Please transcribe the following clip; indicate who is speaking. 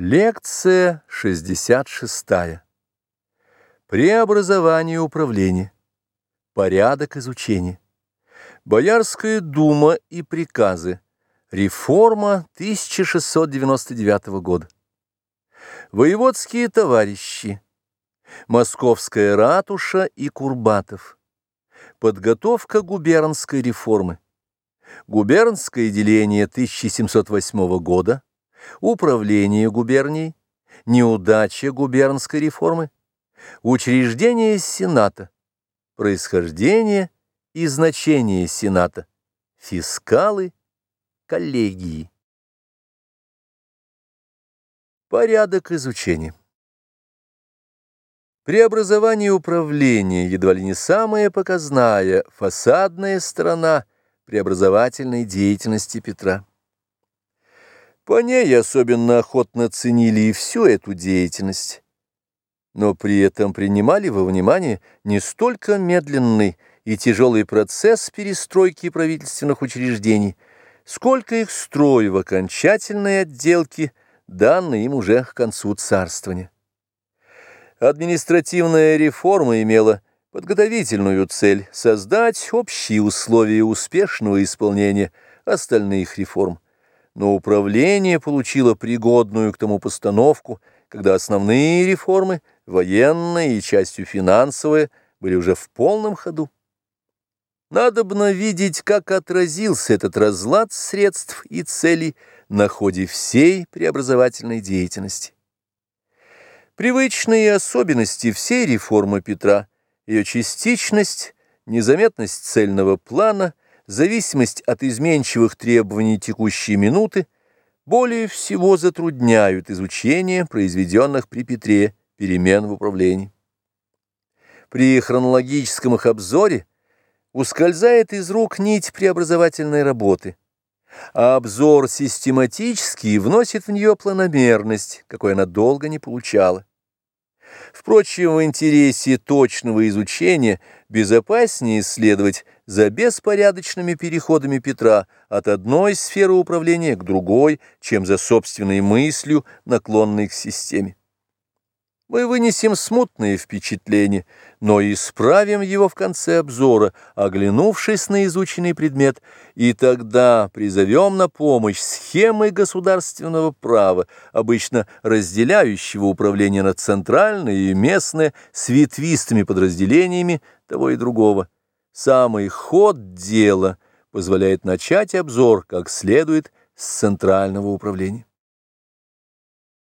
Speaker 1: Лекция 66. Преобразование управления. Порядок изучения. Боярская дума и приказы. Реформа 1699 года. Воеводские товарищи. Московская ратуша и Курбатов. Подготовка губернской реформы. Губернское деление 1708 года управление губернией, неудача губернской реформы, учреждение Сената, происхождение и значение Сената, фискалы, коллегии. Порядок изучения. Преобразование управления едва ли не самая показная, фасадная сторона преобразовательной деятельности Петра. По ней особенно охотно ценили и всю эту деятельность, но при этом принимали во внимание не столько медленный и тяжелый процесс перестройки правительственных учреждений, сколько их строй в окончательной отделке, данной им уже к концу царствования. Административная реформа имела подготовительную цель создать общие условия успешного исполнения остальных реформ но управление получило пригодную к тому постановку, когда основные реформы, военные и частью финансовые, были уже в полном ходу. Надобно видеть, как отразился этот разлад средств и целей на ходе всей преобразовательной деятельности. Привычные особенности всей реформы Петра, ее частичность, незаметность цельного плана – зависимость от изменчивых требований текущей минуты более всего затрудняют изучение произведенных при Петре перемен в управлении. При хронологическом их обзоре ускользает из рук нить преобразовательной работы, а обзор систематический вносит в нее планомерность, какой она долго не получала. Впрочем, в интересе точного изучения безопаснее исследовать за беспорядочными переходами Петра от одной сферы управления к другой, чем за собственной мыслью, наклонной к системе. Мы вынесем смутные впечатления, но исправим его в конце обзора, оглянувшись на изученный предмет, и тогда призовем на помощь схемы государственного права, обычно разделяющего управление на центральное и местное с ветвистыми подразделениями того и другого. Самый ход дела позволяет начать обзор как следует с центрального управления.